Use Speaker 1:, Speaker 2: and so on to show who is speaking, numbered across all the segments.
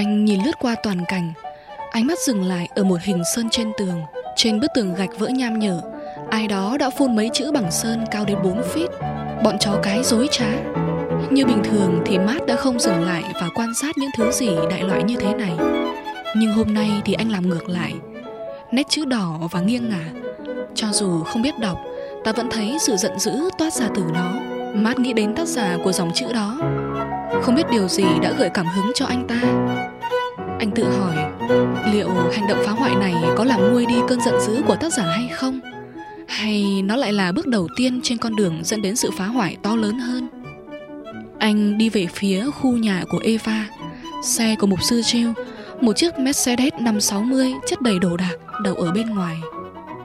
Speaker 1: Anh nhìn lướt qua toàn cảnh. Ánh mắt dừng lại ở một hình sơn trên tường, Trên bức tường gạch vỡ nham nhở. Ai đó đã phun mấy chữ bằng sơn cao đến 4 feet. Bọn chó cái dối trá. Như bình thường thì Matt đã không dừng lại và quan sát những thứ gì đại loại như thế này. Nhưng hôm nay thì anh làm ngược lại. Nét chữ đỏ và nghiêng ngả. Cho dù không biết đọc, Ta vẫn thấy sự giận dữ toát ra từ nó. Matt nghĩ đến tác giả của dòng chữ đó. Không biết điều gì đã gợi cảm hứng cho anh ta Anh tự hỏi, Liệu hành động phá hoại này có làm nguôi đi cơn giận dữ của tác giả hay không? Hay nó lại là bước đầu tiên trên con đường dẫn đến sự phá hoại to lớn hơn? Anh đi về phía khu nhà của Eva, Xe của mục sư Jill Một chiếc Mercedes 560 chất đầy đồ đạc đậu ở bên ngoài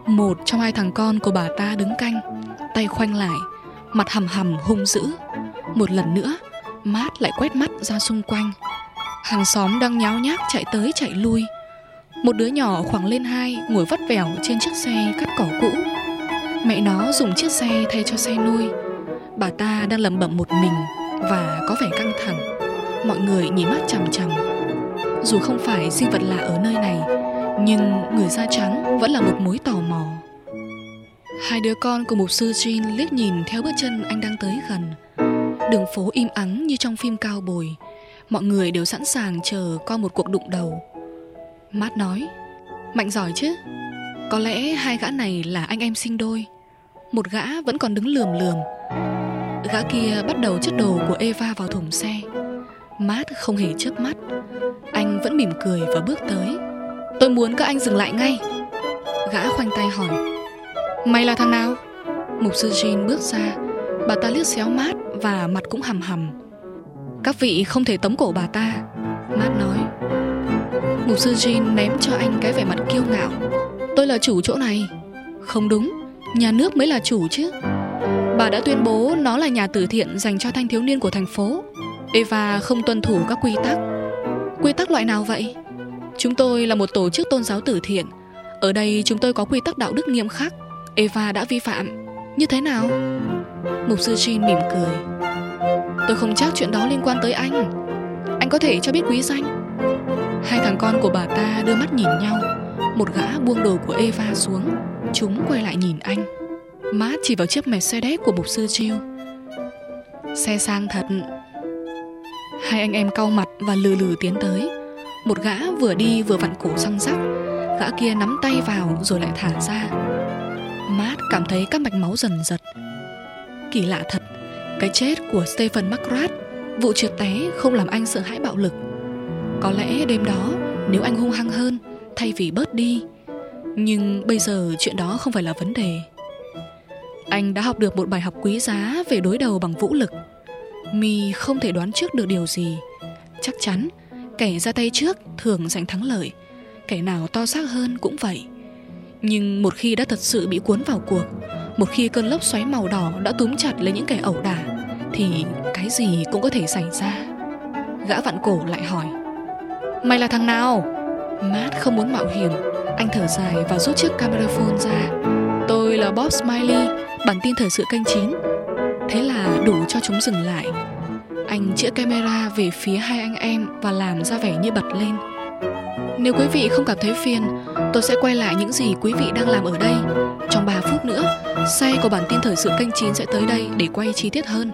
Speaker 1: Một trong hai thằng con của bà ta đứng canh, Tay khoanh lại, Mặt hầm hầm hung dữ Một lần nữa Mát lại quét mắt ra xung quanh. Hàng xóm đang nháo nhác chạy tới chạy lui. Một đứa nhỏ khoảng lên hai Ngồi vắt vẻo trên chiếc xe cắt cỏ cũ. Mẹ nó dùng chiếc xe thay cho xe nuôi. Bà ta đang lẩm bẩm một mình Và có vẻ căng thẳng. Mọi người nhìn mắt chằm chằm. Dù không phải sinh vật lạ ở nơi này, Nhưng người da trắng vẫn là một mối tò mò. Hai đứa con của mục sư Jean liếc nhìn theo bước chân anh đang tới gần. Đường phố im ắng như trong phim cao bồi. Mọi người đều sẵn sàng chờ coi một cuộc đụng đầu. Matt nói, Mạnh giỏi chứ. Có lẽ hai gã này là anh em sinh đôi. Một gã vẫn còn đứng lườm lườm. Gã kia bắt đầu chất đồ của Eva vào thùng xe. Matt không hề chớp mắt. Anh vẫn mỉm cười và bước tới. Tôi muốn các anh dừng lại ngay. Gã khoanh tay hỏi, Mày là thằng nào? Mục sư Jean bước ra. Bà ta liếc xéo mát và mặt cũng hầm hầm Các vị không thể tống cổ bà ta. Mát nói Mục sư Jean ném cho anh cái vẻ mặt kiêu ngạo. Tôi là chủ chỗ này. Không đúng, Nhà nước mới là chủ chứ. Bà đã tuyên bố nó là nhà từ thiện dành cho thanh thiếu niên của thành phố. Eva không tuân thủ các quy tắc. Quy tắc loại nào vậy? Chúng tôi là một tổ chức tôn giáo từ thiện. Ở đây chúng tôi có quy tắc đạo đức nghiêm khắc. Eva đã vi phạm. Như thế nào? Mục sư Jin mỉm cười. Tôi không chắc chuyện đó liên quan tới anh. Anh có thể cho biết quý danh. Hai thằng con của bà ta đưa mắt nhìn nhau. Một gã buông đồ của Eva xuống. Chúng quay lại nhìn anh. Mát chỉ vào chiếc Mercedes của mục sư Chiêu Xe sang thật. Hai anh em cau mặt và lừ lừ tiến tới. Một gã vừa đi vừa vặn cổ răng rắc. Gã kia nắm tay vào rồi lại thả ra. Matt cảm thấy các mạch máu dần giật Kỳ lạ thật, Cái chết của Stephen McGrath Vụ trượt té không làm anh sợ hãi bạo lực. Có lẽ đêm đó, Nếu anh hung hăng hơn, Thay vì bớt đi. Nhưng bây giờ chuyện đó không phải là vấn đề. Anh đã học được một bài học quý giá Về đối đầu bằng vũ lực. Mi không thể đoán trước được điều gì. Chắc chắn, Kẻ ra tay trước thường giành thắng lợi, Kẻ nào to xác hơn cũng vậy. Nhưng một khi đã thật sự bị cuốn vào cuộc, Một khi cơn lốc xoáy màu đỏ đã túm chặt lấy những kẻ ẩu đả, Thì cái gì cũng có thể xảy ra. Gã vặn cổ lại hỏi, Mày là thằng nào? Matt không muốn mạo hiểm. Anh thở dài và rút chiếc camera phone ra. Tôi là Bob Smiley, Bản tin thời sự kênh 9 Thế là đủ cho chúng dừng lại. Anh chĩa camera về phía hai anh em Và làm ra vẻ như bật lên. Nếu quý vị không cảm thấy phiền, tôi sẽ quay lại những gì quý vị đang làm ở đây. Trong 3 phút nữa, Xe của bản tin thời sự kênh 9 sẽ tới đây để quay chi tiết hơn.